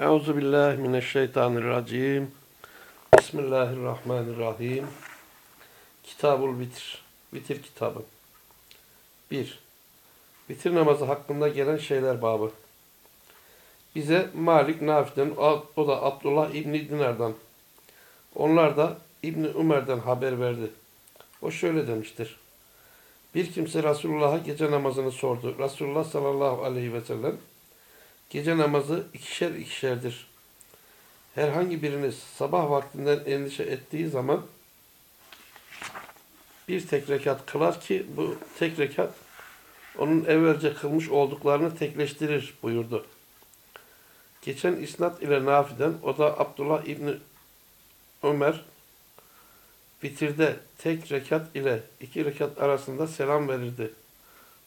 Euzu billahi mineşşeytanirracim. Bismillahirrahmanirrahim. Kitabul Vitir. Vitir kitabı. 1. Vitir namazı hakkında gelen şeyler babı. Bize Malik Nafi'den, o da Abdullah İbni Dinar'dan. Onlar da İbni Ömer'den haber verdi. O şöyle demiştir. Bir kimse Resulullah'a gece namazını sordu. Resulullah sallallahu aleyhi ve sellem Gece namazı ikişer ikişerdir. Herhangi biriniz sabah vaktinden endişe ettiği zaman bir tek rekat kılar ki bu tek rekat onun evvelce kılmış olduklarını tekleştirir buyurdu. Geçen isnat ile Nafi'den o da Abdullah İbni Ömer bitirde tek rekat ile iki rekat arasında selam verirdi.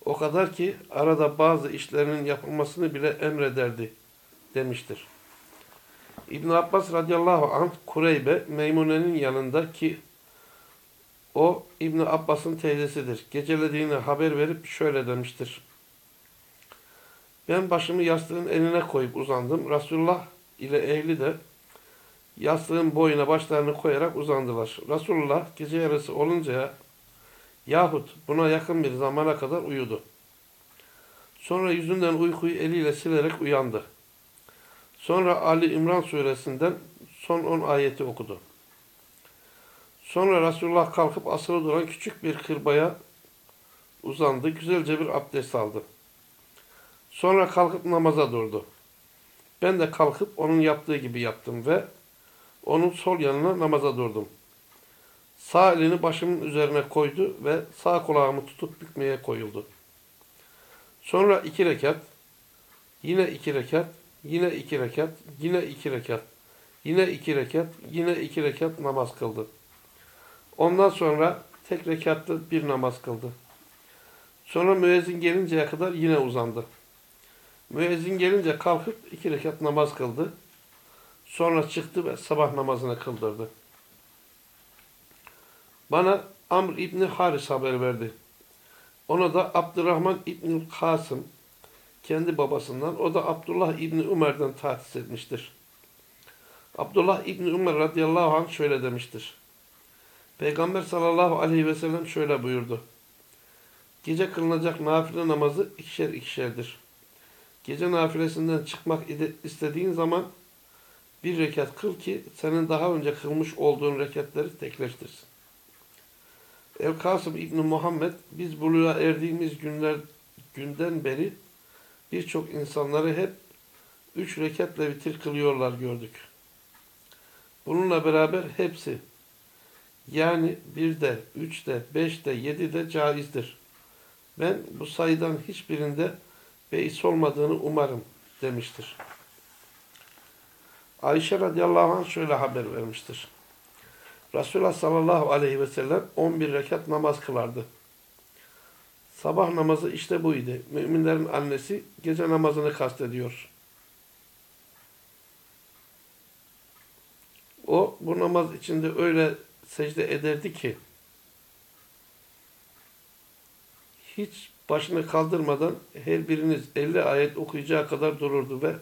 O kadar ki arada bazı işlerinin yapılmasını bile emrederdi demiştir. İbn Abbas radıyallahu anh Kureybe Meymune'nin yanında ki o İbn Abbas'ın teyzesidir. Gecelediğini haber verip şöyle demiştir. Ben başımı yastığın eline koyup uzandım. Resulullah ile ehli de yastığın boyuna başlarını koyarak uzandılar. Resulullah gece yarısı oluncaya Yahut buna yakın bir zamana kadar uyudu. Sonra yüzünden uykuyu eliyle silerek uyandı. Sonra Ali İmran suresinden son 10 ayeti okudu. Sonra Resulullah kalkıp asılı duran küçük bir kırbaya uzandı. Güzelce bir abdest aldı. Sonra kalkıp namaza durdu. Ben de kalkıp onun yaptığı gibi yaptım ve onun sol yanına namaza durdum. Sağ elini başımın üzerine koydu ve sağ kulağımı tutup bükmeye koyuldu. Sonra iki rekat, yine iki rekat, yine iki rekat, yine iki rekat, yine iki rekat, yine iki rekat namaz kıldı. Ondan sonra tek rekatlı bir namaz kıldı. Sonra müezzin gelinceye kadar yine uzandı. Müezzin gelince kalkıp iki rekat namaz kıldı. Sonra çıktı ve sabah namazını kıldırdı. Bana Amr İbni Haris haber verdi. Ona da Abdurrahman İbni Kasım kendi babasından, o da Abdullah İbni Ömer'den tahsis etmiştir. Abdullah İbni Ömer radıyallahu anh şöyle demiştir. Peygamber sallallahu aleyhi ve sellem şöyle buyurdu. Gece kılınacak nafile namazı ikişer ikişerdir. Gece nafilesinden çıkmak istediğin zaman bir rekat kıl ki senin daha önce kılmış olduğun rekatleri tekleştirsin. El Kasım İbni Muhammed biz buluğa erdiğimiz günler günden beri birçok insanları hep üç rekatle vitir kılıyorlar gördük. Bununla beraber hepsi yani bir de, üç de, beş de, yedi de caizdir. Ben bu sayıdan hiçbirinde beis olmadığını umarım demiştir. Ayşe radıyallahu anh şöyle haber vermiştir. Resulullah sallallahu aleyhi ve sellem 11 rekat namaz kılardı. Sabah namazı işte buydu. Müminlerin annesi gece namazını kastediyor. O bu namaz içinde öyle secde ederdi ki hiç başını kaldırmadan her biriniz 50 ayet okuyacağı kadar dururdu ve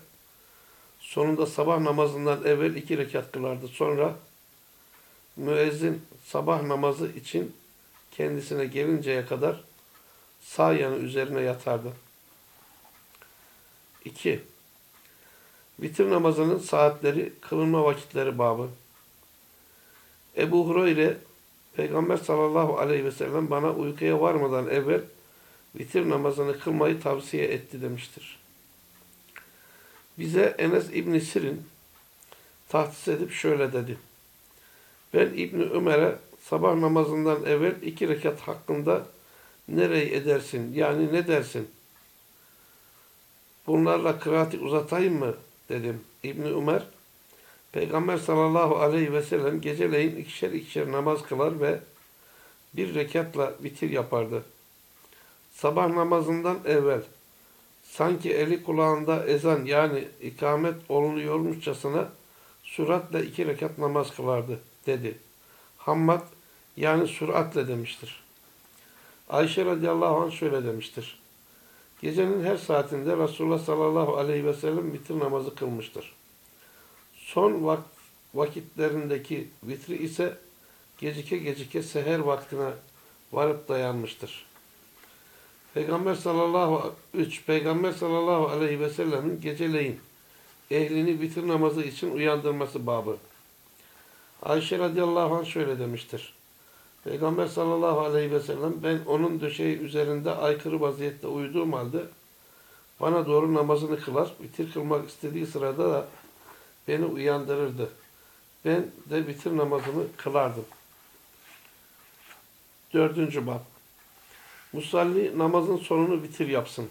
sonunda sabah namazından evvel iki rekat kılardı. Sonra müezzin sabah namazı için kendisine gelinceye kadar sağ yanı üzerine yatardı. 2. Vitir namazının saatleri, kılınma vakitleri babı. Ebu Hureyre, Peygamber sallallahu aleyhi ve sellem bana uykuya varmadan evvel vitir namazını kılmayı tavsiye etti demiştir. Bize Enes İbni Sirin tahsis edip şöyle dedi. Ben İbni Ömer'e sabah namazından evvel iki rekat hakkında nereyi edersin? Yani ne dersin? Bunlarla kıraati uzatayım mı? dedim. İbni Ömer, Peygamber sallallahu aleyhi ve sellem geceleyin ikişer ikişer namaz kılar ve bir rekatla bitir yapardı. Sabah namazından evvel sanki eli kulağında ezan yani ikamet olunuyormuşçasına suratle iki rekat namaz kılardı dedi. Hammad yani süratle demiştir. Ayşe radıyallahu anh şöyle demiştir. Gecenin her saatinde Resulullah sallallahu aleyhi ve sellem bitir namazı kılmıştır. Son vak- vakitlerindeki vitri ise gecike gecike seher vaktine varıp dayanmıştır. Peygamber sallallahu 3 Peygamber sallallahu aleyhi ve sellemin geceleyin ehlini vitir namazı için uyandırması babı. Ayşe radıyallahu anh şöyle demiştir. Peygamber sallallahu aleyhi ve sellem ben onun döşeği üzerinde aykırı vaziyette uyuduğum halde bana doğru namazını kılar, vitir kılmak istediği sırada da beni uyandırırdı. Ben de vitir namazını kılardım. Dördüncü bab. Musalli namazın sonunu vitir yapsın.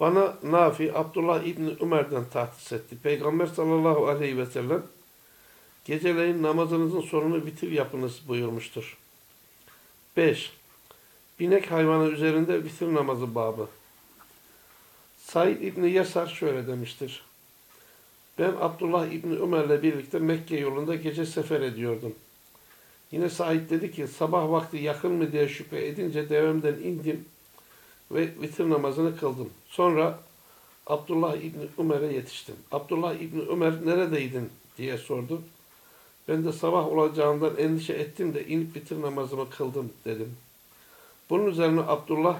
Bana Nafi, Abdullah İbni Ömer'den tahsis etti. Peygamber sallallahu aleyhi ve sellem geceleyin namazınızın sonunu vitir yapınız buyurmuştur. 5. Binek hayvanı üzerinde vitir namazı babı. Said İbni Yasar şöyle demiştir. Ben Abdullah İbni Ömer'le birlikte Mekke yolunda gece sefer ediyordum. Yine Said dedi ki sabah vakti yakın mı diye şüphe edince devemden indim ve vitir namazını kıldım. Sonra Abdullah İbni Ömer'e yetiştim. Abdullah İbni Ömer neredeydin diye sordu. Ben de sabah olacağından endişe ettim de inip vitir namazımı kıldım dedim. Bunun üzerine Abdullah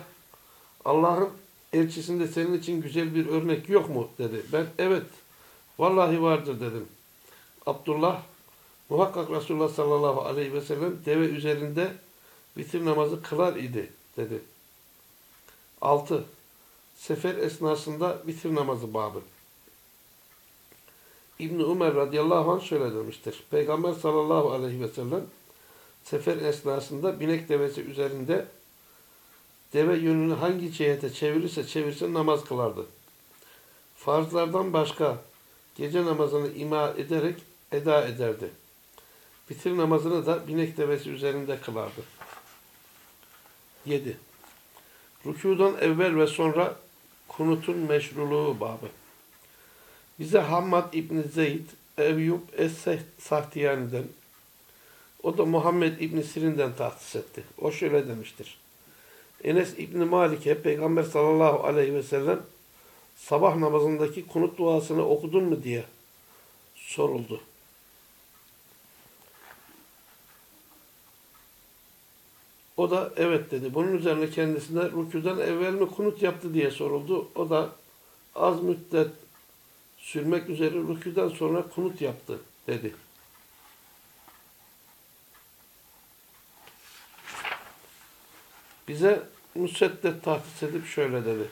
Allah'ın elçisinde senin için güzel bir örnek yok mu dedi. Ben evet vallahi vardır dedim. Abdullah muhakkak Resulullah sallallahu aleyhi ve sellem deve üzerinde vitir namazı kılar idi dedi. 6. Sefer esnasında vitir namazı babı. İbni Ömer radıyallahu anh şöyle demiştir. Peygamber sallallahu aleyhi ve sellem sefer esnasında binek devesi üzerinde deve yönünü hangi cihete çevirirse çevirsin namaz kılardı. Farzlardan başka gece namazını ima ederek eda ederdi. Bitir namazını da binek devesi üzerinde kılardı. 7. Rükudan evvel ve sonra kunutun meşruluğu babı. Bize Hammad İbni Zeyd, Eyyub Es-Sahtiyani'den, o da Muhammed İbni Sirin'den tahsis etti. O şöyle demiştir. Enes İbni Malik'e Peygamber sallallahu aleyhi ve sellem sabah namazındaki kunut duasını okudun mu diye soruldu. O da evet dedi. Bunun üzerine kendisine rüküden evvel mi kunut yaptı diye soruldu. O da az müddet sürmek üzere rüküden sonra kunut yaptı dedi. Bize Müseddet tahsis edip şöyle dedi.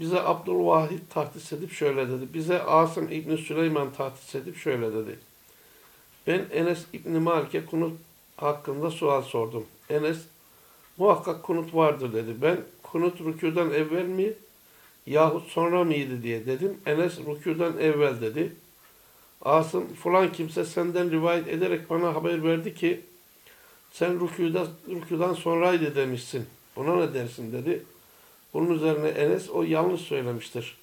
Bize Abdülvahid tahsis edip şöyle dedi. Bize Asım İbni Süleyman tahsis edip şöyle dedi. Ben Enes İbni Malik'e kunut hakkında sual sordum. Enes muhakkak kunut vardır dedi. Ben kunut rüküden evvel mi yahut sonra mıydı diye dedim. Enes rüküden evvel dedi. Asım falan kimse senden rivayet ederek bana haber verdi ki sen rüküden, rüküden sonraydı demişsin. Buna ne dersin dedi. Bunun üzerine Enes o yanlış söylemiştir.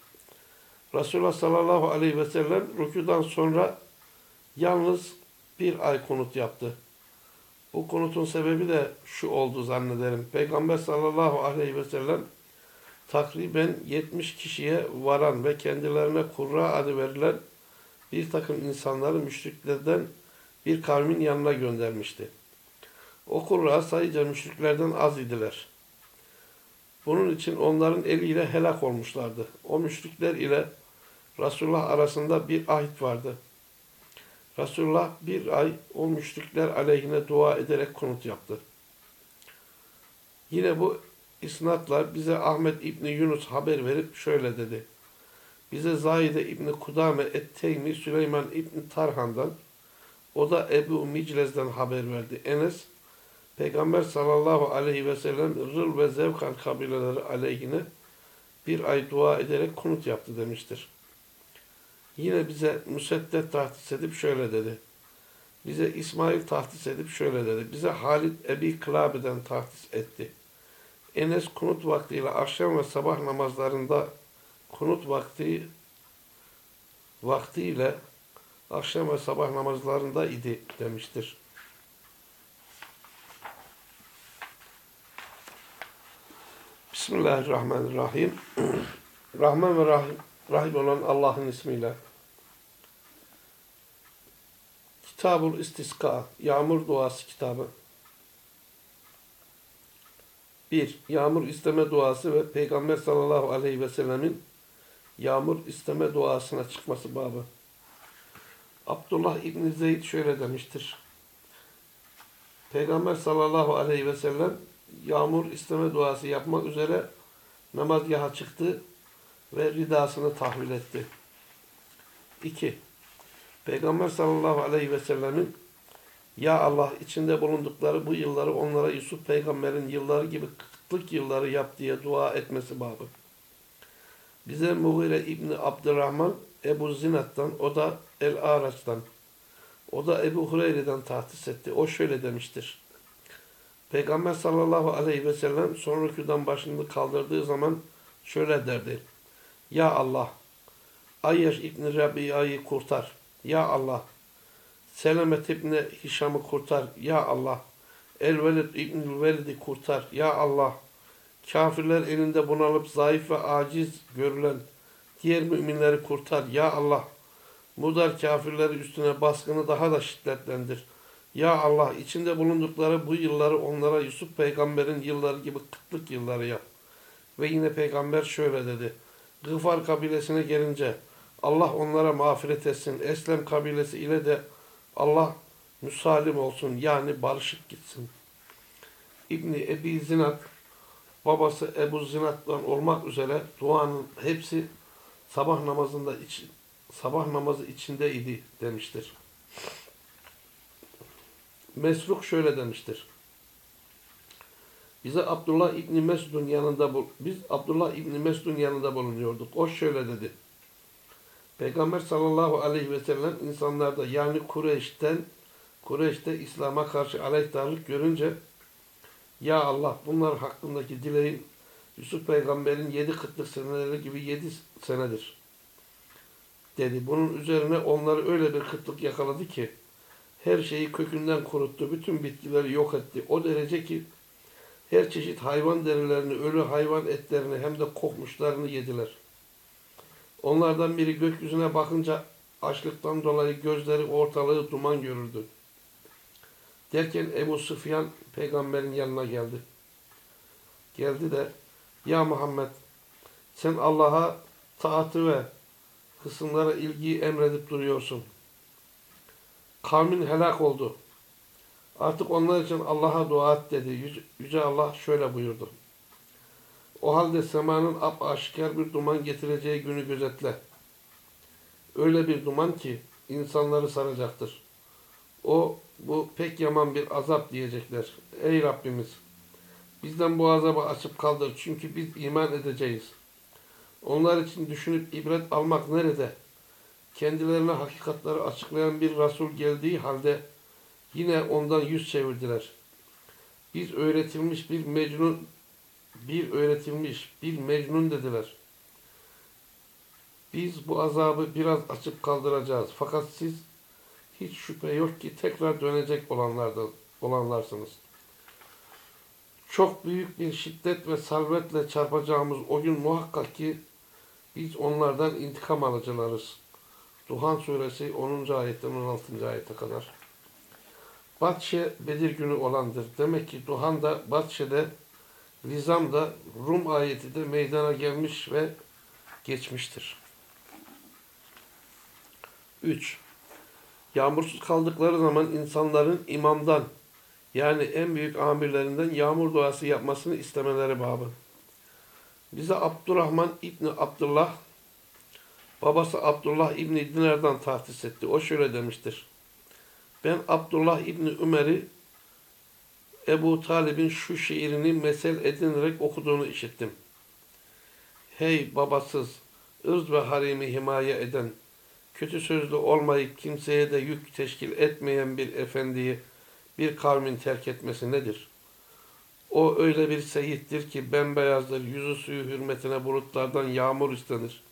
Resulullah sallallahu aleyhi ve sellem rüküden sonra yalnız bir ay konut yaptı. Bu konutun sebebi de şu oldu zannederim. Peygamber sallallahu aleyhi ve sellem takriben 70 kişiye varan ve kendilerine kurra adı verilen bir takım insanları müşriklerden bir kavmin yanına göndermişti. O kurra sayıca müşriklerden az idiler. Bunun için onların eliyle helak olmuşlardı. O müşrikler ile Resulullah arasında bir ahit vardı. Resulullah bir ay o müşrikler aleyhine dua ederek konut yaptı. Yine bu isnatlar bize Ahmet İbni Yunus haber verip şöyle dedi. Bize Zahide İbni Kudame Et-Teymi Süleyman İbni Tarhan'dan o da Ebu Miclez'den haber verdi. Enes Peygamber sallallahu aleyhi ve sellem Rıl ve Zevkan kabileleri aleyhine bir ay dua ederek kunut yaptı demiştir. Yine bize Müseddet tahtis edip şöyle dedi. Bize İsmail tahtis edip şöyle dedi. Bize Halid Ebi Kılabe'den tahtis etti. Enes kunut vaktiyle akşam ve sabah namazlarında kunut vakti vaktiyle akşam ve sabah namazlarında idi demiştir. Bismillahirrahmanirrahim. Rahman ve Rahim, Rahim olan Allah'ın ismiyle. Kitabul İstiska, Yağmur Duası kitabı. 1. Yağmur isteme duası ve Peygamber sallallahu aleyhi ve sellemin yağmur isteme duasına çıkması babı. Abdullah İbni Zeyd şöyle demiştir. Peygamber sallallahu aleyhi ve sellem yağmur isteme duası yapmak üzere namazgaha çıktı ve ridasını tahvil etti. 2. Peygamber sallallahu aleyhi ve sellemin Ya Allah içinde bulundukları bu yılları onlara Yusuf peygamberin yılları gibi kıtlık yılları yap diye dua etmesi babı. Bize Mughire İbni Abdurrahman Ebu Zinat'tan, o da El-Araç'tan, o da Ebu Hureyre'den tahsis etti. O şöyle demiştir. Peygamber sallallahu aleyhi ve sellem son rüküden başını kaldırdığı zaman şöyle derdi. Ya Allah, Ayyaş İbni Rabia'yı kurtar. Ya Allah, Selamet İbni Hişam'ı kurtar. Ya Allah, El-Velid Velid'i kurtar. Ya Allah, kafirler elinde bunalıp zayıf ve aciz görülen diğer müminleri kurtar. Ya Allah, mudar kafirleri üstüne baskını daha da şiddetlendir. Ya Allah, içinde bulundukları bu yılları onlara Yusuf peygamberin yılları gibi kıtlık yılları yap. Ve yine peygamber şöyle dedi. Gıfar kabilesine gelince Allah onlara mağfiret etsin. Eslem kabilesi ile de Allah müsalim olsun. Yani barışık gitsin. İbni Ebi Zinat babası Ebu Zinat'tan olmak üzere duanın hepsi sabah namazında iç, sabah namazı içinde idi demiştir. Mesruk şöyle demiştir. Bize Abdullah İbni Mesud'un yanında biz Abdullah İbni Mesud'un yanında bulunuyorduk. O şöyle dedi. Peygamber sallallahu aleyhi ve sellem insanlarda yani Kureyş'ten Kureyş'te İslam'a karşı aleyhtarlık görünce Ya Allah bunlar hakkındaki dileğim Yusuf peygamberin yedi kıtlık seneleri gibi yedi senedir dedi. Bunun üzerine onları öyle bir kıtlık yakaladı ki her şeyi kökünden kuruttu. Bütün bitkileri yok etti. O derece ki her çeşit hayvan derilerini, ölü hayvan etlerini hem de kokmuşlarını yediler. Onlardan biri gökyüzüne bakınca açlıktan dolayı gözleri ortalığı duman görürdü. Derken Ebu Süfyan peygamberin yanına geldi. Geldi de ya Muhammed sen Allah'a taatı ve kısımlara ilgiyi emredip duruyorsun. Kavmin helak oldu. Artık onlar için Allah'a dua et dedi. Yüce Allah şöyle buyurdu. O halde semanın ap aşikar bir duman getireceği günü gözetle. Öyle bir duman ki insanları saracaktır. O bu pek yaman bir azap diyecekler. Ey Rabbimiz! Bizden bu azabı açıp kaldır. Çünkü biz iman edeceğiz. Onlar için düşünüp ibret almak nerede? Kendilerine hakikatleri açıklayan bir Resul geldiği halde yine ondan yüz çevirdiler. Biz öğretilmiş bir mecnun bir öğretilmiş, bir mecnun dediler. Biz bu azabı biraz açıp kaldıracağız. Fakat siz hiç şüphe yok ki tekrar dönecek olanlardan olanlarsınız. Çok büyük bir şiddet ve salvetle çarpacağımız o gün muhakkak ki biz onlardan intikam alacağız. Duhan suresi 10. ayetten 16. ayete kadar. Batşe Bedir günü olandır. Demek ki Duhan da Batşe'de Nizam da Rum ayeti de meydana gelmiş ve geçmiştir. 3. Yağmursuz kaldıkları zaman insanların imamdan yani en büyük amirlerinden yağmur duası yapmasını istemeleri babı. Bize Abdurrahman İbni Abdullah babası Abdullah İbni Dinar'dan tahsis etti. O şöyle demiştir. Ben Abdullah İbni Ömer'i Ebu Talib'in şu şiirini mesel edinerek okuduğunu işittim. Hey babasız, ırz ve harimi himaye eden, kötü sözlü olmayıp kimseye de yük teşkil etmeyen bir efendiyi bir kavmin terk etmesi nedir? O öyle bir seyittir ki bembeyazdır, yüzü suyu hürmetine bulutlardan yağmur istenir.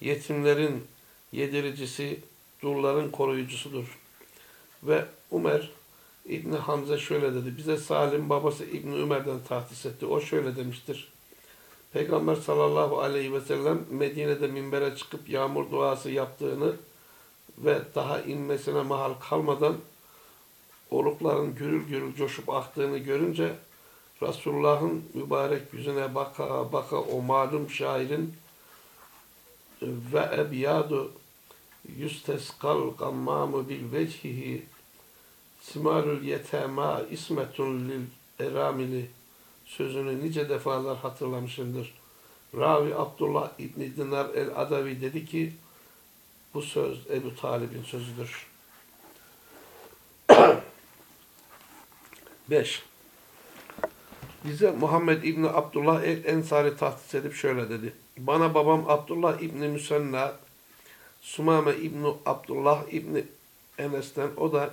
Yetimlerin yediricisi, dulların koruyucusudur. Ve Umer İbni Hamza şöyle dedi. Bize Salim babası İbni Ömer'den tahsis etti. O şöyle demiştir. Peygamber sallallahu aleyhi ve sellem Medine'de minbere çıkıp yağmur duası yaptığını ve daha inmesine mahal kalmadan olukların gürül gürül coşup aktığını görünce Resulullah'ın mübarek yüzüne baka baka o malum şairin ve ebyadu yüsteskal gammamu bil vecihi simarul yetema ismetun lil eramili sözünü nice defalar hatırlamışımdır. Ravi Abdullah İbni Dinar el-Adavi dedi ki bu söz Ebu Talib'in sözüdür. 5. Bize Muhammed İbni Abdullah el-Ensari tahsis edip şöyle dedi. Bana babam Abdullah İbni Müsenna, Sumame İbni Abdullah İbni Enes'ten, o da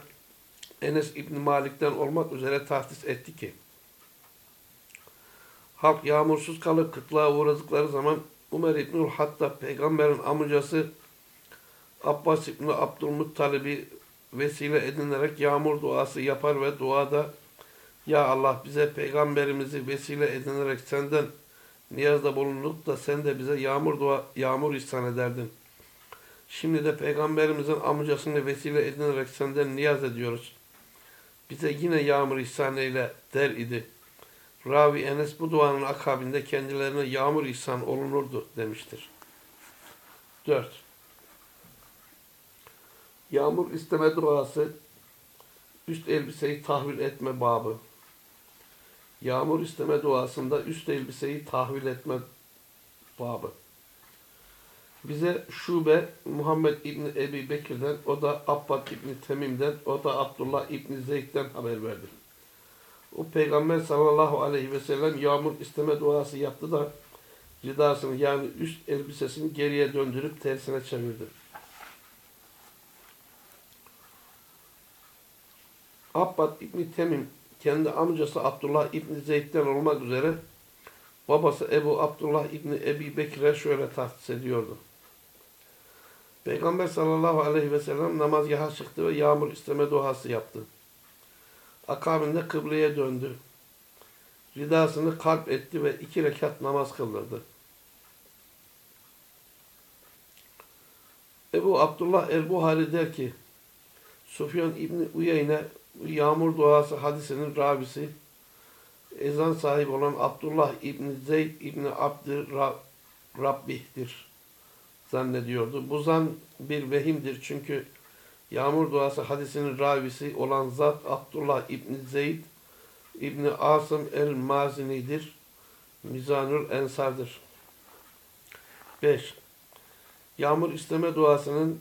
Enes İbni Malik'ten olmak üzere tahsis etti ki, halk yağmursuz kalıp kıtlığa uğradıkları zaman Umer İbnül Hattab peygamberin amcası Abbas İbni Abdülmuttalib'i vesile edinerek yağmur duası yapar ve duada Ya Allah bize peygamberimizi vesile edinerek senden niyazda bulunduk da sen de bize yağmur dua yağmur ihsan ederdin. Şimdi de peygamberimizin amcasını vesile edinerek senden niyaz ediyoruz. Bize yine yağmur ihsan eyle der idi. Ravi Enes bu duanın akabinde kendilerine yağmur ihsan olunurdu demiştir. 4. Yağmur isteme duası üst elbiseyi tahvil etme babı. Yağmur isteme duasında üst elbiseyi tahvil etme babı. Bize Şube Muhammed İbni Ebi Bekir'den, o da Abbad İbni Temim'den, o da Abdullah İbni Zeyd'den haber verdi. O Peygamber sallallahu aleyhi ve sellem yağmur isteme duası yaptı da ridasını yani üst elbisesini geriye döndürüp tersine çevirdi. Abbad İbni Temim kendi amcası Abdullah İbni Zeyd'den olmak üzere babası Ebu Abdullah İbni Ebi Bekir'e şöyle tahsis ediyordu. Peygamber sallallahu aleyhi ve sellem namazgaha çıktı ve yağmur isteme duası yaptı. Akabinde kıbleye döndü. Ridasını kalp etti ve iki rekat namaz kıldırdı. Ebu Abdullah el-Buhari der ki, Sufyan İbni Uyeyne yağmur duası hadisinin rabisi, ezan sahibi olan Abdullah İbni Zeyd İbni Abdü Rabbih'tir zannediyordu. Bu zan bir vehimdir çünkü Yağmur duası hadisinin ravisi olan zat Abdullah İbni Zeyd İbni Asım el-Mazini'dir. Mizanül Ensar'dır. 5. Yağmur isteme duasının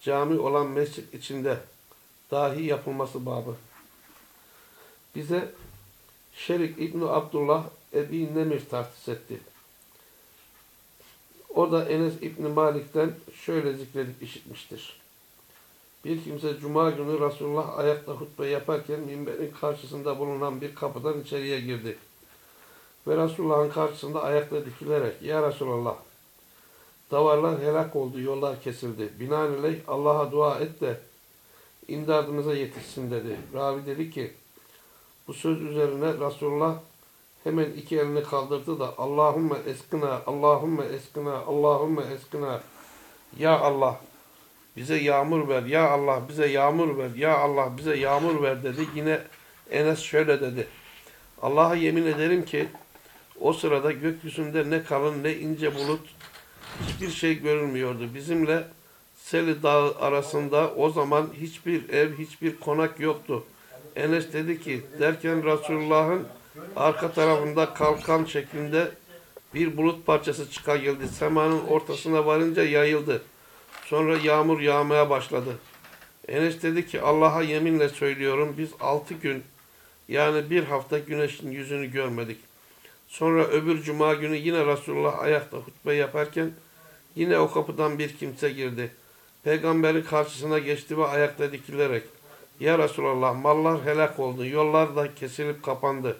cami olan mescit içinde dahi yapılması babı. Bize Şerik İbni Abdullah Ebi Nemir tahsis etti. O da Enes İbni Malik'ten şöyle zikredip işitmiştir. Bir kimse cuma günü Resulullah ayakta hutbe yaparken minberin karşısında bulunan bir kapıdan içeriye girdi. Ve Resulullah'ın karşısında ayakta dikilerek Ya Resulallah davarlar helak oldu, yollar kesildi. Binaenaleyh Allah'a dua et de imdadımıza yetişsin dedi. Ravi dedi ki bu söz üzerine Resulullah hemen iki elini kaldırdı da Allahümme eskına, Allahümme eskına, Allahümme eskına Ya Allah bize yağmur ver. Ya Allah bize yağmur ver. Ya Allah bize yağmur ver dedi. Yine Enes şöyle dedi. Allah'a yemin ederim ki o sırada gökyüzünde ne kalın ne ince bulut hiçbir şey görülmüyordu. Bizimle Seli Dağı arasında o zaman hiçbir ev, hiçbir konak yoktu. Enes dedi ki derken Resulullah'ın arka tarafında kalkan şeklinde bir bulut parçası çıkarıldı. Semanın ortasına varınca yayıldı. Sonra yağmur yağmaya başladı. Enes dedi ki Allah'a yeminle söylüyorum biz altı gün yani bir hafta güneşin yüzünü görmedik. Sonra öbür cuma günü yine Resulullah ayakta hutbe yaparken yine o kapıdan bir kimse girdi. Peygamberin karşısına geçti ve ayakta dikilerek Ya Resulallah mallar helak oldu, yollar da kesilip kapandı.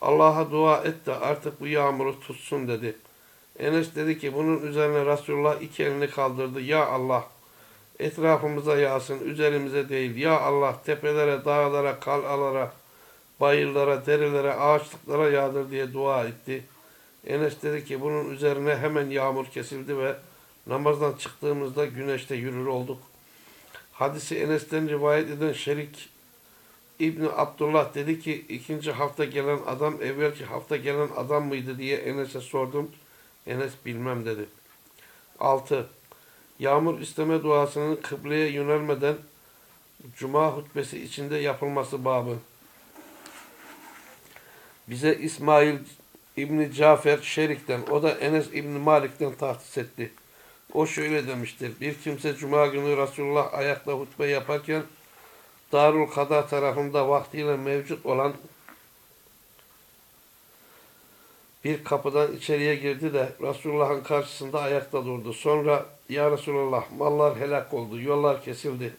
Allah'a dua et de artık bu yağmuru tutsun dedi.'' Enes dedi ki bunun üzerine Resulullah iki elini kaldırdı. Ya Allah etrafımıza yağsın, üzerimize değil. Ya Allah tepelere, dağlara, kalalara, bayırlara, derilere, ağaçlıklara yağdır diye dua etti. Enes dedi ki bunun üzerine hemen yağmur kesildi ve namazdan çıktığımızda güneşte yürür olduk. Hadisi Enes'ten rivayet eden Şerik İbni Abdullah dedi ki ikinci hafta gelen adam evvelki hafta gelen adam mıydı diye Enes'e sordum. Enes bilmem dedi. 6. Yağmur isteme duasının kıbleye yönelmeden Cuma hutbesi içinde yapılması babı. Bize İsmail İbni Cafer Şerik'ten, o da Enes İbni Malik'ten tahsis etti. O şöyle demiştir. Bir kimse Cuma günü Resulullah ayakta hutbe yaparken Darul Kada tarafında vaktiyle mevcut olan bir kapıdan içeriye girdi de Resulullah'ın karşısında ayakta durdu. Sonra Ya Resulallah mallar helak oldu, yollar kesildi.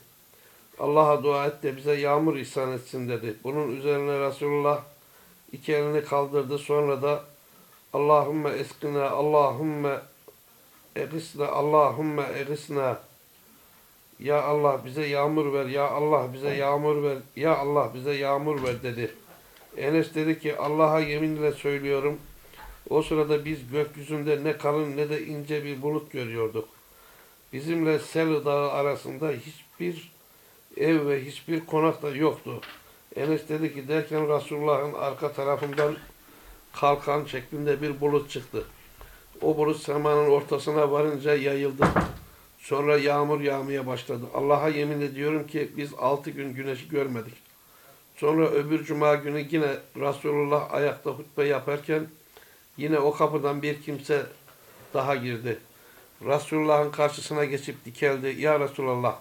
Allah'a dua et de bize yağmur ihsan etsin dedi. Bunun üzerine Resulullah iki elini kaldırdı. Sonra da Allahümme eskina, Allahümme egisna, Allahümme egisna. Ya Allah bize yağmur ver, ya Allah bize yağmur ver, ya Allah bize yağmur ver dedi. Enes dedi ki Allah'a yeminle söylüyorum. O sırada biz gökyüzünde ne kalın ne de ince bir bulut görüyorduk. Bizimle Sel Dağı arasında hiçbir ev ve hiçbir konak da yoktu. Enes dedi ki derken Resulullah'ın arka tarafından kalkan şeklinde bir bulut çıktı. O bulut semanın ortasına varınca yayıldı. Sonra yağmur yağmaya başladı. Allah'a yemin ediyorum ki biz altı gün güneşi görmedik. Sonra öbür cuma günü yine Resulullah ayakta hutbe yaparken yine o kapıdan bir kimse daha girdi. Resulullah'ın karşısına geçip dikeldi. Ya Resulallah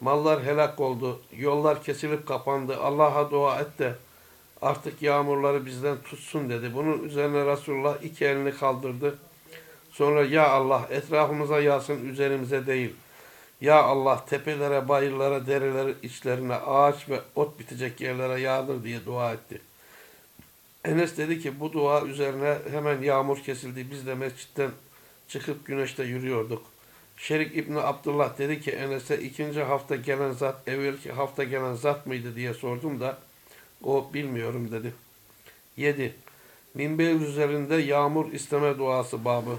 mallar helak oldu. Yollar kesilip kapandı. Allah'a dua et de artık yağmurları bizden tutsun dedi. Bunun üzerine Resulullah iki elini kaldırdı. Sonra ya Allah etrafımıza yağsın üzerimize değil. Ya Allah tepelere, bayırlara, derelere, içlerine, ağaç ve ot bitecek yerlere yağdır diye dua etti. Enes dedi ki bu dua üzerine hemen yağmur kesildi. Biz de mescitten çıkıp güneşte yürüyorduk. Şerik İbni Abdullah dedi ki Enes'e ikinci hafta gelen zat evvelki hafta gelen zat mıydı diye sordum da o bilmiyorum dedi. 7. Minber üzerinde yağmur isteme duası babı.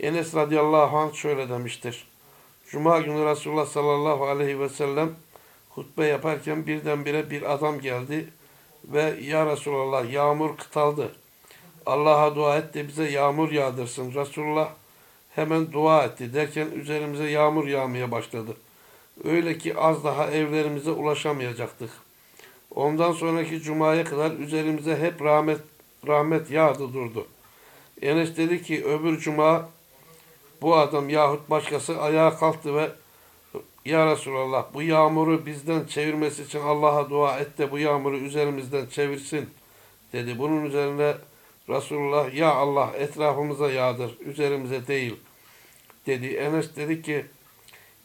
Enes radıyallahu anh şöyle demiştir. Cuma günü Resulullah sallallahu aleyhi ve sellem hutbe yaparken birdenbire bir adam geldi ve Ya Resulallah yağmur kıtaldı. Allah'a dua et de bize yağmur yağdırsın. Resulullah hemen dua etti derken üzerimize yağmur yağmaya başladı. Öyle ki az daha evlerimize ulaşamayacaktık. Ondan sonraki cumaya kadar üzerimize hep rahmet rahmet yağdı durdu. Enes dedi ki öbür cuma bu adam yahut başkası ayağa kalktı ve Ya Resulallah bu yağmuru bizden çevirmesi için Allah'a dua et de bu yağmuru üzerimizden çevirsin dedi. Bunun üzerine Resulullah ya Allah etrafımıza yağdır üzerimize değil dedi. Enes dedi ki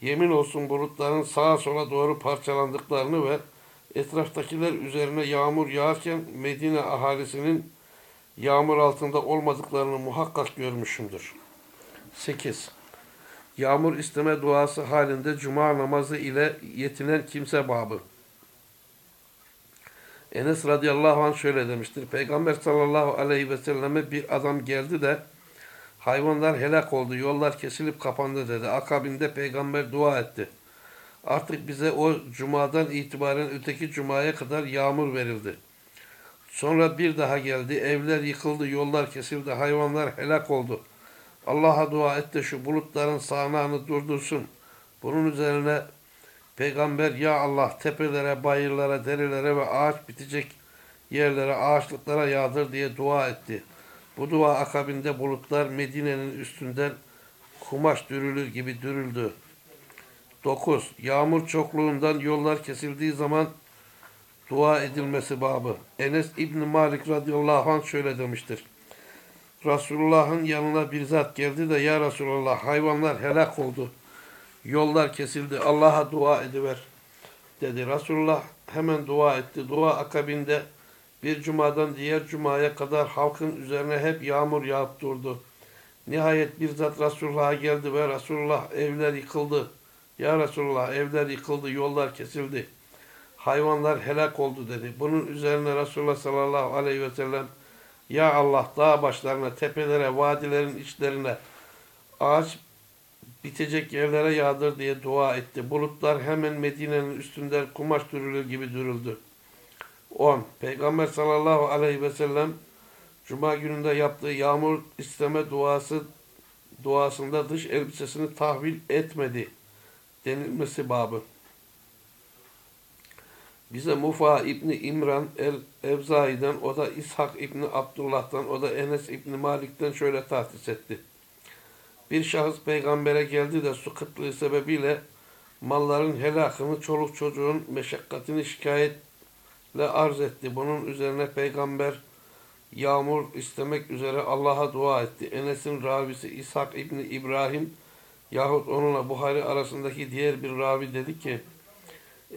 yemin olsun bulutların sağa sola doğru parçalandıklarını ve etraftakiler üzerine yağmur yağarken Medine ahalisinin yağmur altında olmadıklarını muhakkak görmüşümdür. 8. Yağmur isteme duası halinde cuma namazı ile yetinen kimse babı. Enes radıyallahu anh şöyle demiştir. Peygamber sallallahu aleyhi ve selleme bir adam geldi de hayvanlar helak oldu, yollar kesilip kapandı dedi. Akabinde peygamber dua etti. Artık bize o cumadan itibaren öteki cumaya kadar yağmur verildi. Sonra bir daha geldi, evler yıkıldı, yollar kesildi, hayvanlar helak oldu. Allah'a dua et de şu bulutların sağanağını durdursun. Bunun üzerine Peygamber ya Allah tepelere, bayırlara, derilere ve ağaç bitecek yerlere, ağaçlıklara yağdır diye dua etti. Bu dua akabinde bulutlar Medine'nin üstünden kumaş dürülür gibi dürüldü. 9. Yağmur çokluğundan yollar kesildiği zaman dua edilmesi babı. Enes İbni Malik radıyallahu anh şöyle demiştir. Resulullah'ın yanına bir zat geldi de ya Resulullah hayvanlar helak oldu. Yollar kesildi. Allah'a dua ediver dedi. Resulullah hemen dua etti. Dua akabinde bir cumadan diğer cumaya kadar halkın üzerine hep yağmur yağıp durdu. Nihayet bir zat Resulullah'a geldi ve Resulullah evler yıkıldı. Ya Resulullah evler yıkıldı, yollar kesildi. Hayvanlar helak oldu dedi. Bunun üzerine Resulullah sallallahu aleyhi ve sellem Ya Allah dağ başlarına, tepelere, vadilerin içlerine, ağaç bitecek yerlere yağdır diye dua etti. Bulutlar hemen Medine'nin üstünden kumaş dürülür gibi dürüldü. 10. Peygamber sallallahu aleyhi ve sellem Cuma gününde yaptığı yağmur isteme duası duasında dış elbisesini tahvil etmedi denilmesi babı. Bize Mufa İbni İmran el-Evzai'den, o da İshak İbni Abdullah'tan, o da Enes İbni Malik'ten şöyle tahsis etti. Bir şahıs peygambere geldi de su kıtlığı sebebiyle malların helakını, çoluk çocuğun meşakkatini şikayetle arz etti. Bunun üzerine peygamber yağmur istemek üzere Allah'a dua etti. Enes'in ravisi İshak İbni İbrahim yahut onunla Buhari arasındaki diğer bir ravi dedi ki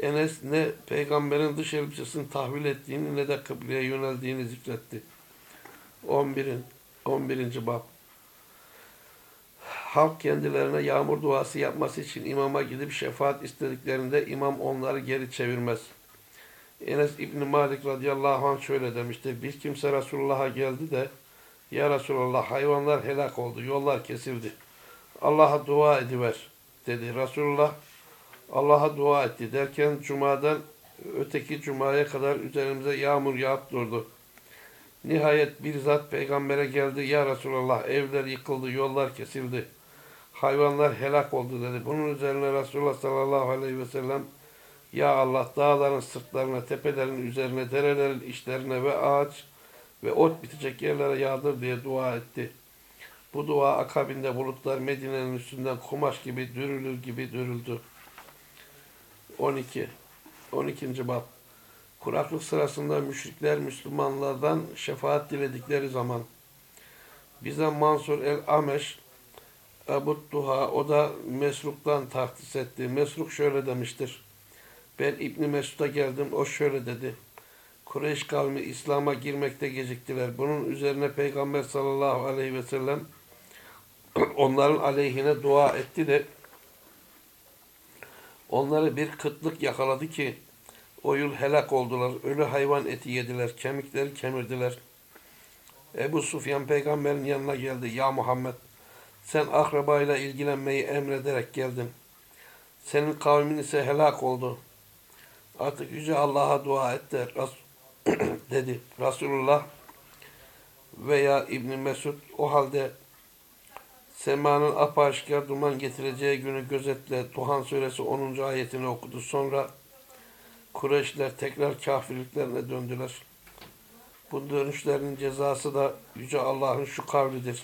Enes ne peygamberin dış elbisesini tahvil ettiğini ne de kıbleye yöneldiğini zikretti. 11. 11. bab Halk kendilerine yağmur duası yapması için imama gidip şefaat istediklerinde imam onları geri çevirmez. Enes İbni Malik radıyallahu anh şöyle demiştir. Bir kimse Resulullah'a geldi de Ya Resulallah hayvanlar helak oldu, yollar kesildi. Allah'a dua ediver dedi. Resulullah Allah'a dua etti derken cumadan öteki cumaya kadar üzerimize yağmur yağıp durdu. Nihayet bir zat peygambere geldi. Ya Resulallah evler yıkıldı, yollar kesildi. Hayvanlar helak oldu dedi. Bunun üzerine Resulullah sallallahu aleyhi ve sellem Ya Allah dağların sırtlarına, tepelerin üzerine, derelerin içlerine ve ağaç ve ot bitecek yerlere yağdır diye dua etti. Bu dua akabinde bulutlar Medine'nin üstünden kumaş gibi dürülür gibi dürüldü. 12. 12. bab Kuraklık sırasında müşrikler Müslümanlardan şefaat diledikleri zaman bize Mansur el-Ameş Ebu Duha o da Mesruk'tan tahsis etti. Mesruk şöyle demiştir. Ben İbni Mesud'a geldim. O şöyle dedi. Kureyş kavmi İslam'a girmekte geciktiler. Bunun üzerine Peygamber sallallahu aleyhi ve sellem onların aleyhine dua etti de onları bir kıtlık yakaladı ki o yıl helak oldular. Ölü hayvan eti yediler. Kemikleri kemirdiler. Ebu Sufyan peygamberin yanına geldi. Ya Muhammed sen akrabayla ilgilenmeyi emrederek geldin. Senin kavmin ise helak oldu. Artık Yüce Allah'a dua et de dedi. Resulullah veya İbn Mesud o halde semanın apaşikar duman getireceği günü gözetle Tuhan suresi 10. ayetini okudu. Sonra Kureyşler tekrar kafirliklerine döndüler. Bu dönüşlerinin cezası da Yüce Allah'ın şu kavlidir.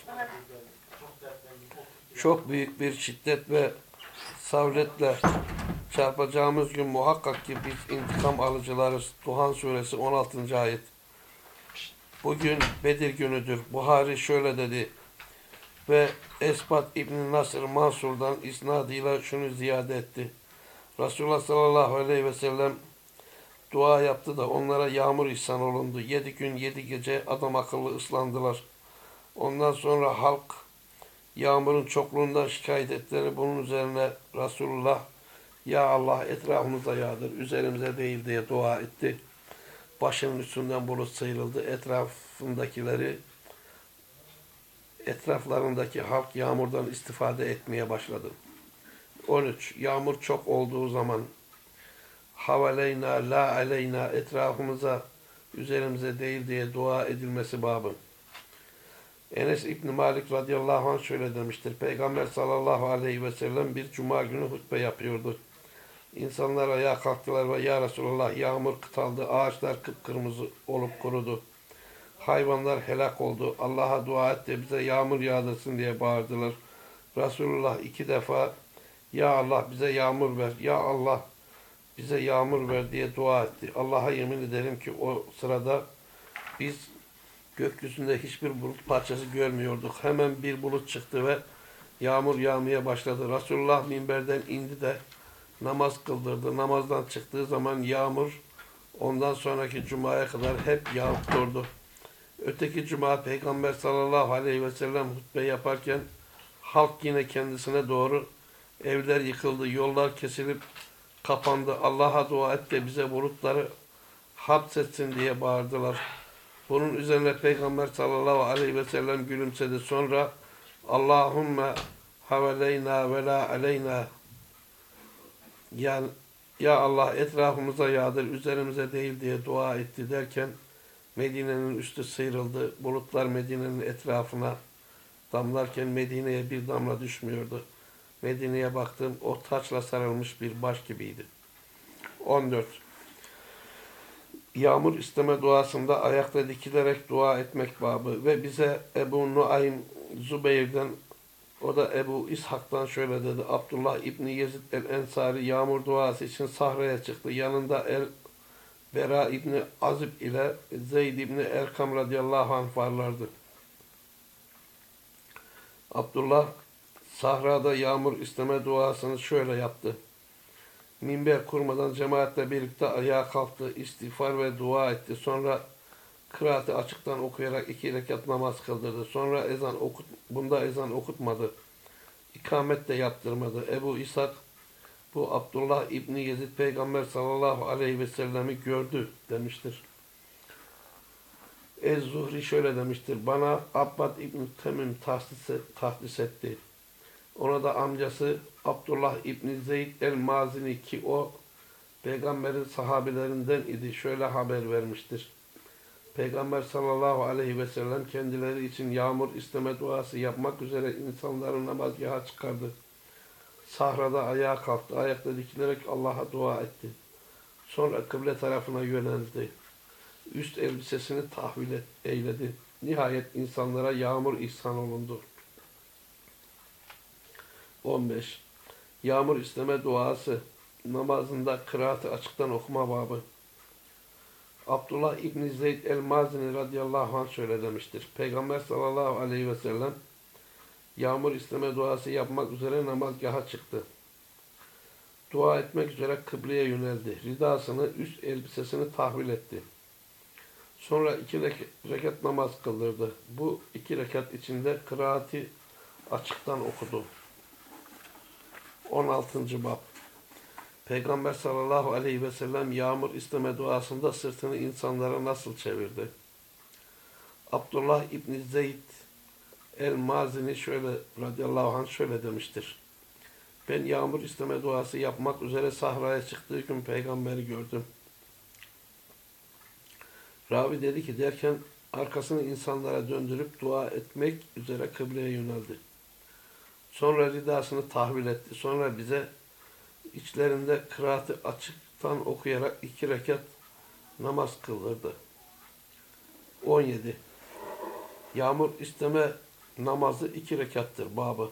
Çok büyük bir şiddet ve savretle çarpacağımız gün muhakkak ki biz intikam alıcılarız. Duhan suresi 16. ayet. Bugün Bedir günüdür. Buhari şöyle dedi. Ve Esbat İbn Nasır Mansur'dan isnadıyla şunu ziyade etti. Resulullah sallallahu aleyhi ve sellem dua yaptı da onlara yağmur ihsan olundu. Yedi gün yedi gece adam akıllı ıslandılar. Ondan sonra halk yağmurun çokluğundan şikayet ettiler. Bunun üzerine Resulullah ya Allah etrafımıza yağdır, üzerimize değil diye dua etti. Başının üstünden bulut sıyrıldı. Etrafındakileri etraflarındaki halk yağmurdan istifade etmeye başladı. 13. Yağmur çok olduğu zaman havaleyna la aleyna etrafımıza üzerimize değil diye dua edilmesi babı. Enes İbni Malik radıyallahu anh şöyle demiştir. Peygamber sallallahu aleyhi ve sellem bir cuma günü hutbe yapıyordu. İnsanlar ayağa kalktılar ve ya Resulallah yağmur kıtaldı, ağaçlar kıpkırmızı olup kurudu. Hayvanlar helak oldu. Allah'a dua et de bize yağmur yağdırsın diye bağırdılar. Resulullah iki defa ya Allah bize yağmur ver, ya Allah bize yağmur ver diye dua etti. Allah'a yemin ederim ki o sırada biz gökyüzünde hiçbir bulut parçası görmüyorduk. Hemen bir bulut çıktı ve yağmur yağmaya başladı. Resulullah minberden indi de namaz kıldırdı. Namazdan çıktığı zaman yağmur ondan sonraki cumaya kadar hep yağıp durdu. Öteki cuma Peygamber sallallahu aleyhi ve sellem hutbe yaparken halk yine kendisine doğru evler yıkıldı, yollar kesilip kapandı. Allah'a dua et de bize bulutları hapsetsin diye bağırdılar. Bunun üzerine Peygamber sallallahu aleyhi ve sellem gülümsedi. Sonra Allahümme haveleyna ve la aleyna ya, ya Allah etrafımıza yağdır, üzerimize değil diye dua etti derken Medine'nin üstü sıyrıldı. Bulutlar Medine'nin etrafına damlarken Medine'ye bir damla düşmüyordu. Medine'ye baktım, o taçla sarılmış bir baş gibiydi. 14. Yağmur isteme duasında ayakta dikilerek dua etmek babı ve bize Ebu Nuaym Zübeyir'den o da Ebu İshak'tan şöyle dedi. Abdullah İbni Yezid el-Ensari yağmur duası için sahraya çıktı. Yanında El Bera İbni Azib ile Zeyd İbni Erkam radıyallahu anh varlardı. Abdullah sahrada yağmur isteme duasını şöyle yaptı. Minber kurmadan cemaatle birlikte ayağa kalktı, istiğfar ve dua etti. Sonra kıraati açıktan okuyarak iki rekat namaz kıldırdı. Sonra ezan okut, bunda ezan okutmadı. İkamet de yaptırmadı. Ebu İshak bu Abdullah İbni Yezid Peygamber sallallahu aleyhi ve sellemi gördü demiştir. Ez-Zuhri şöyle demiştir. Bana Abbad İbni Temim tahdis etti. Ona da amcası Abdullah İbni Zeyd el-Mazini ki o peygamberin sahabilerinden idi. Şöyle haber vermiştir. Peygamber sallallahu aleyhi ve sellem kendileri için yağmur isteme duası yapmak üzere insanları namazgaha çıkardı. Sahrada ayağa kalktı. Ayakta dikilerek Allah'a dua etti. Sonra kıble tarafına yöneldi. Üst elbisesini tahvil et, eyledi. Nihayet insanlara yağmur ihsan olundu. 15. Yağmur isteme duası. Namazında kıraatı açıktan okuma babı. Abdullah İbni Zeyd el-Mazini radıyallahu anh şöyle demiştir. Peygamber sallallahu aleyhi ve sellem yağmur isteme duası yapmak üzere namazgaha çıktı. Dua etmek üzere kıbleye yöneldi. Ridasını, üst elbisesini tahvil etti. Sonra iki rekat namaz kıldırdı. Bu iki rekat içinde kıraati açıktan okudu. 16. Bab Peygamber sallallahu aleyhi ve sellem yağmur isteme duasında sırtını insanlara nasıl çevirdi? Abdullah İbni Zeyd el-Mazini şöyle radıyallahu anh şöyle demiştir. Ben yağmur isteme duası yapmak üzere sahraya çıktığı gün peygamberi gördüm. Ravi dedi ki derken arkasını insanlara döndürüp dua etmek üzere kıbleye yöneldi. Sonra ridasını tahvil etti. Sonra bize içlerinde kıraatı açıktan okuyarak iki rekat namaz kıldırdı. 17. Yağmur isteme namazı iki rekattır babı.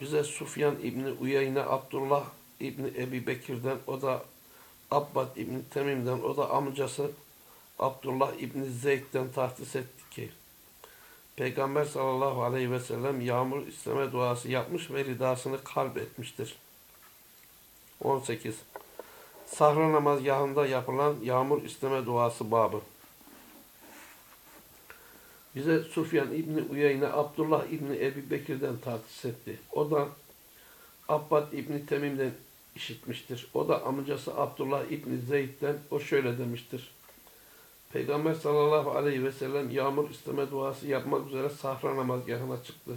Bize Sufyan İbni Uyeyne Abdullah İbni Ebi Bekir'den o da Abbad İbni Temim'den o da amcası Abdullah İbni Zeyd'den tahsis etti ki Peygamber sallallahu aleyhi ve sellem yağmur isteme duası yapmış ve ridasını kalp etmiştir. 18. Sahra namazgahında yapılan yağmur isteme duası babı. Bize Sufyan İbni Uyeyne Abdullah İbni Ebi Bekir'den tahsis etti. O da Abbad İbni Temim'den işitmiştir. O da amcası Abdullah İbni Zeyd'den o şöyle demiştir. Peygamber sallallahu aleyhi ve sellem yağmur isteme duası yapmak üzere sahra namazgahına çıktı.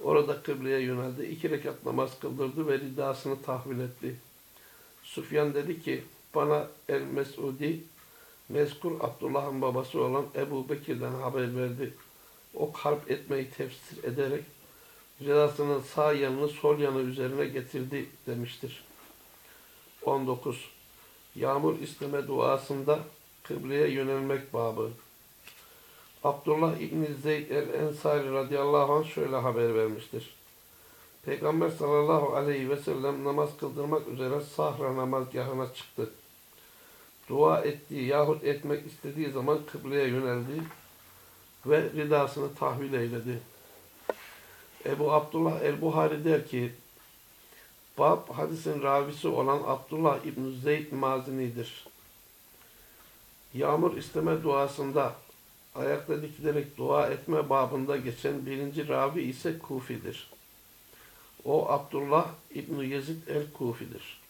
Orada kıbleye yöneldi. iki rekat namaz kıldırdı ve ridasını tahvil etti. Sufyan dedi ki bana El-Mes'udi mezkur Abdullah'ın babası olan Ebu Bekir'den haber verdi. O kalp etmeyi tefsir ederek ridasının sağ yanını sol yanı üzerine getirdi demiştir. 19. Yağmur isteme duasında kıbleye yönelmek babı. Abdullah İbni Zeyd el-Ensari radıyallahu anh şöyle haber vermiştir. Peygamber sallallahu aleyhi ve sellem namaz kıldırmak üzere sahra namazgahına çıktı. Dua ettiği yahut etmek istediği zaman kıbleye yöneldi ve ridasını tahvil eyledi. Ebu Abdullah el-Buhari der ki, Bab hadisin ravisi olan Abdullah İbn Zeyd mazinidir. Yağmur isteme duasında ayakta dikilerek dua etme babında geçen birinci ravi ise Kufi'dir. O Abdullah İbn Yezid el-Kufi'dir.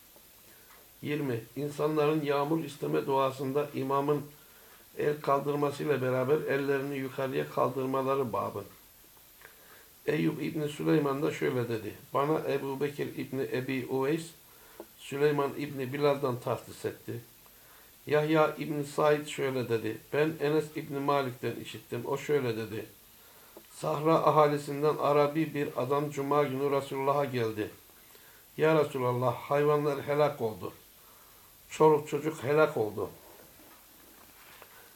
20. İnsanların yağmur isteme duasında imamın el kaldırmasıyla beraber ellerini yukarıya kaldırmaları babı. Eyüp İbni Süleyman da şöyle dedi. Bana Ebu Bekir İbni Ebi Uveys, Süleyman İbni Bilal'dan tahsis etti. Yahya İbni Said şöyle dedi. Ben Enes İbni Malik'ten işittim. O şöyle dedi. Sahra ahalisinden Arabi bir adam Cuma günü Resulullah'a geldi. Ya Resulallah hayvanlar helak oldu. Çoluk çocuk helak oldu.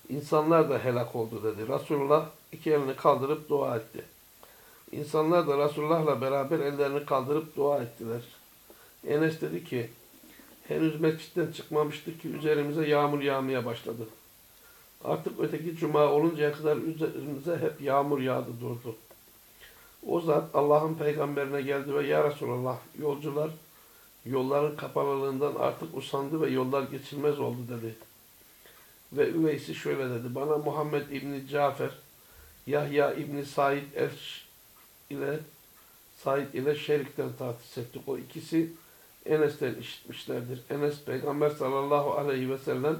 İnsanlar da helak oldu dedi. Resulullah iki elini kaldırıp dua etti. İnsanlar da Resulullah'la beraber ellerini kaldırıp dua ettiler. Enes dedi ki, henüz mescitten çıkmamıştık ki üzerimize yağmur yağmaya başladı. Artık öteki cuma oluncaya kadar üzerimize hep yağmur yağdı durdu. O zat Allah'ın peygamberine geldi ve Ya Resulallah yolcular yolların kapalılığından artık usandı ve yollar geçilmez oldu dedi. Ve Üveysi şöyle dedi. Bana Muhammed İbni Cafer, Yahya İbni Said el ile Said ile Şerik'ten tahsis ettik. O ikisi Enes'ten işitmişlerdir. Enes Peygamber sallallahu aleyhi ve sellem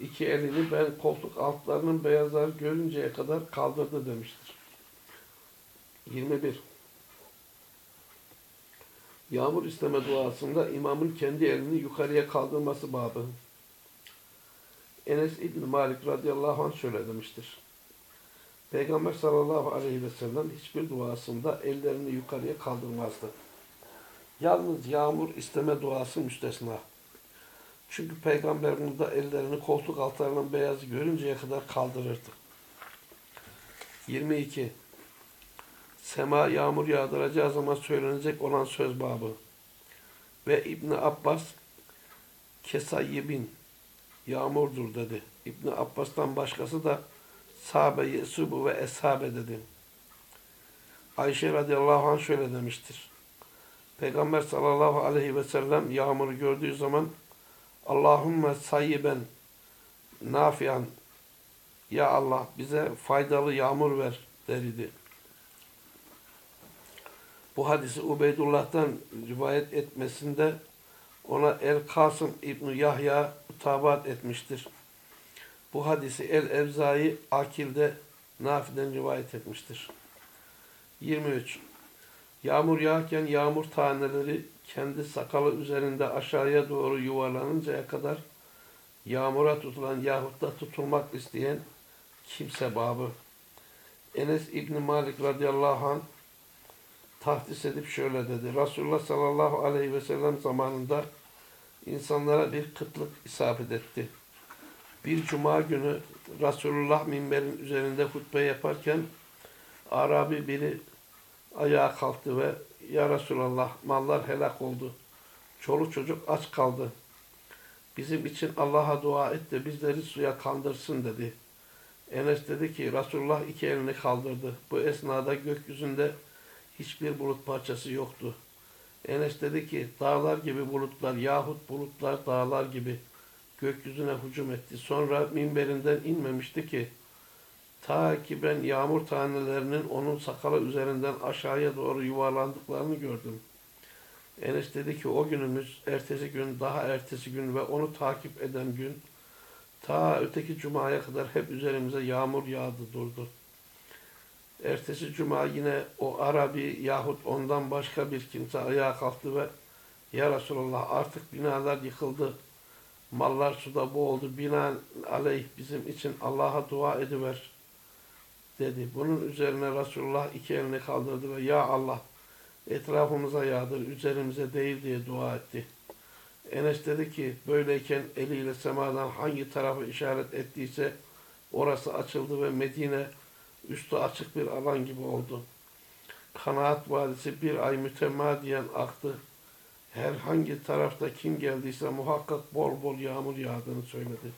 iki elini ben koltuk altlarının beyazlar görünceye kadar kaldırdı demiştir. 21. Yağmur isteme duasında imamın kendi elini yukarıya kaldırması babı. Enes İbn Malik radıyallahu anh şöyle demiştir. Peygamber sallallahu aleyhi ve sellem hiçbir duasında ellerini yukarıya kaldırmazdı. Yalnız yağmur isteme duası müstesna. Çünkü Peygamber bunda ellerini koltuk altlarının beyazı görünceye kadar kaldırırdı. 22. Sema yağmur yağdıracağı zaman söylenecek olan söz babı. Ve İbni Abbas Kesayyibin yağmurdur dedi. İbni Abbas'tan başkası da sahabe yesubu ve eshabe dedi. Ayşe radıyallahu anh şöyle demiştir. Peygamber sallallahu aleyhi ve sellem yağmuru gördüğü zaman Allahümme sayyiben nafian Ya Allah bize faydalı yağmur ver derdi. Bu hadisi Ubeydullah'tan rivayet etmesinde ona El Kasım İbni Yahya tabat etmiştir. Bu hadisi El Evzai Akil'de Nafi'den rivayet etmiştir. 23. Yağmur yağarken yağmur taneleri kendi sakalı üzerinde aşağıya doğru yuvarlanıncaya kadar yağmura tutulan yahut da tutulmak isteyen kimse babı. Enes İbni Malik radıyallahu anh tahdis edip şöyle dedi. Resulullah sallallahu aleyhi ve sellem zamanında insanlara bir kıtlık isabet etti. Bir cuma günü Resulullah minberin üzerinde hutbe yaparken Arabi biri ayağa kalktı ve Ya Resulallah mallar helak oldu. Çoluk çocuk aç kaldı. Bizim için Allah'a dua et de bizleri suya kandırsın dedi. Enes dedi ki Resulullah iki elini kaldırdı. Bu esnada gökyüzünde hiçbir bulut parçası yoktu. Enes dedi ki dağlar gibi bulutlar yahut bulutlar dağlar gibi gökyüzüne hücum etti. Sonra minberinden inmemişti ki ta ki ben yağmur tanelerinin onun sakalı üzerinden aşağıya doğru yuvarlandıklarını gördüm. Enes dedi ki o günümüz ertesi gün daha ertesi gün ve onu takip eden gün ta öteki cumaya kadar hep üzerimize yağmur yağdı durdu. Ertesi cuma yine o Arabi yahut ondan başka bir kimse ayağa kalktı ve Ya Resulallah artık binalar yıkıldı. Mallar suda boğuldu. Bina aleyh bizim için Allah'a dua ediver dedi. Bunun üzerine Resulullah iki elini kaldırdı ve Ya Allah etrafımıza yağdır, üzerimize değil diye dua etti. Enes dedi ki böyleyken eliyle semadan hangi tarafı işaret ettiyse orası açıldı ve Medine üstü açık bir alan gibi oldu. Kanaat Vadisi bir ay mütemadiyen aktı. Herhangi tarafta kim geldiyse muhakkak bol bol yağmur yağdığını söyledi.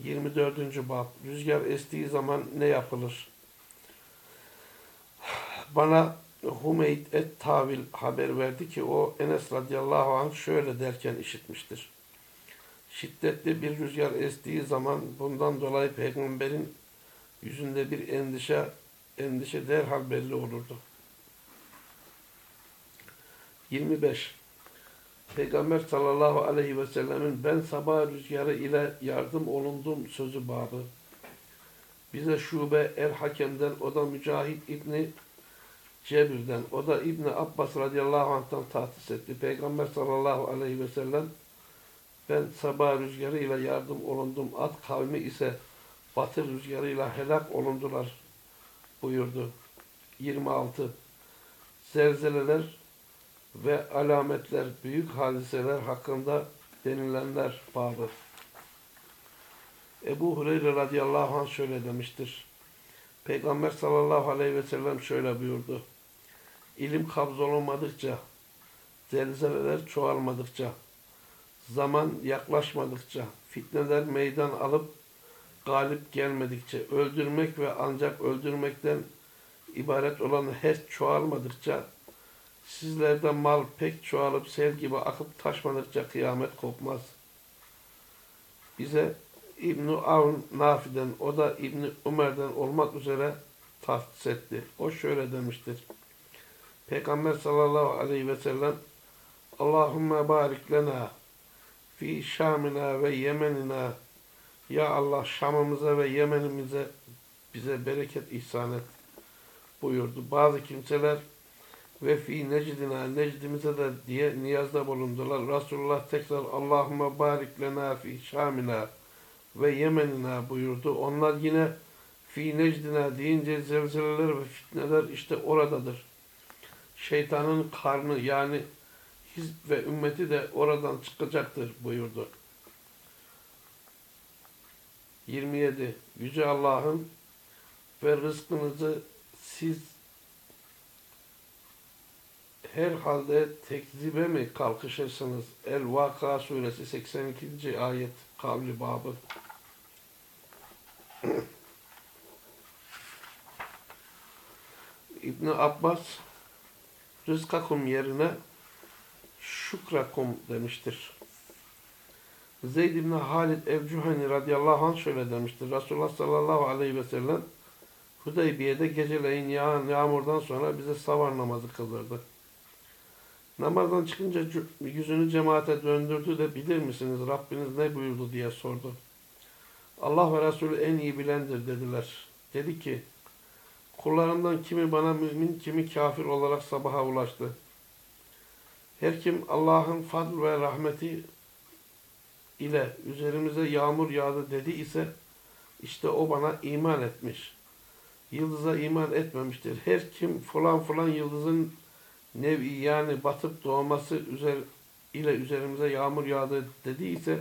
24. Bab Rüzgar estiği zaman ne yapılır? Bana Humeyd et Tavil haber verdi ki o Enes radıyallahu anh şöyle derken işitmiştir. Şiddetli bir rüzgar estiği zaman bundan dolayı peygamberin yüzünde bir endişe endişe derhal belli olurdu. 25. Peygamber sallallahu aleyhi ve sellemin ben sabah rüzgarı ile yardım olundum sözü babı. Bize şube el hakemden o da Mücahit İbni Cebir'den, o da İbni Abbas radıyallahu anh'tan tahsis etti. Peygamber sallallahu aleyhi ve sellem ben sabah rüzgarıyla yardım olundum. At kavmi ise batı rüzgarıyla helak olundular buyurdu. 26. Zelzeleler ve alametler, büyük hadiseler hakkında denilenler babı. Ebu Hureyre radıyallahu anh şöyle demiştir. Peygamber sallallahu aleyhi ve sellem şöyle buyurdu. İlim kabzolunmadıkça, zelzeleler çoğalmadıkça, zaman yaklaşmadıkça, fitneler meydan alıp galip gelmedikçe, öldürmek ve ancak öldürmekten ibaret olan her çoğalmadıkça, sizlerden mal pek çoğalıp sel gibi akıp taşmadıkça kıyamet kopmaz. Bize İbn-i Avn Nafi'den, o da İbn-i Ömer'den olmak üzere tahsis etti. O şöyle demiştir. Peygamber sallallahu aleyhi ve sellem Allahümme barik lena fi Şamina ve Yemenina Ya Allah Şam'ımıza ve Yemenimize bize bereket ihsan et buyurdu. Bazı kimseler ve fi necdina necdimize de diye niyazda bulundular. Resulullah tekrar Allahümme barik lena fi Şamina ve Yemenina buyurdu. Onlar yine fi necdina deyince zelzeleler ve fitneler işte oradadır. Şeytanın karnı yani hizb ve ümmeti de oradan çıkacaktır buyurdu. 27. Yüce Allah'ın ve rızkınızı siz her halde tekzibe mi kalkışırsınız? El-Vaka suresi 82. ayet kavli babı. İbn Abbas rızkakum yerine şükrakum demiştir. Zeyd ibn Halid el-Cuhani radıyallahu anh şöyle demiştir. Resulullah sallallahu aleyhi ve sellem Hudeybiye'de geceleyin yağan yağmurdan sonra bize savar namazı kıldırdı. Namazdan çıkınca yüzünü cemaate döndürdü de bilir misiniz Rabbiniz ne buyurdu diye sordu. Allah ve Resulü en iyi bilendir dediler. Dedi ki kullarımdan kimi bana mümin kimi kafir olarak sabaha ulaştı. Her kim Allah'ın fadl ve rahmeti ile üzerimize yağmur yağdı dedi ise işte o bana iman etmiş. Yıldıza iman etmemiştir. Her kim falan falan yıldızın nevi yani batıp doğması üzer, ile üzerimize yağmur yağdı dediyse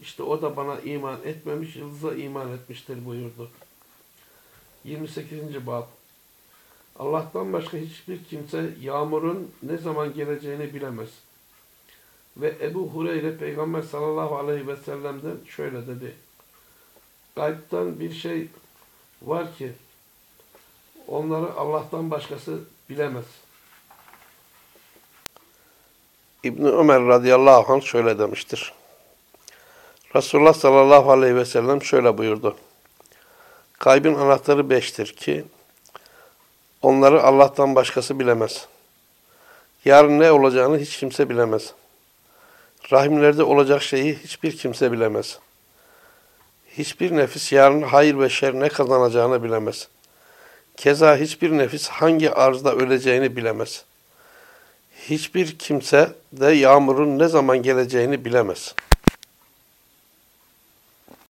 işte o da bana iman etmemiş, yıldıza iman etmiştir buyurdu. 28. Bab Allah'tan başka hiçbir kimse yağmurun ne zaman geleceğini bilemez. Ve Ebu Hureyre Peygamber sallallahu aleyhi ve sellem'den şöyle dedi. Gaybtan bir şey var ki onları Allah'tan başkası bilemez. İbni Ömer radıyallahu anh şöyle demiştir. Resulullah sallallahu aleyhi ve sellem şöyle buyurdu. Kaybın anahtarı beştir ki onları Allah'tan başkası bilemez. Yarın ne olacağını hiç kimse bilemez. Rahimlerde olacak şeyi hiçbir kimse bilemez. Hiçbir nefis yarın hayır ve şer ne kazanacağını bilemez. Keza hiçbir nefis hangi arzda öleceğini bilemez. Hiçbir kimse de yağmurun ne zaman geleceğini bilemez.''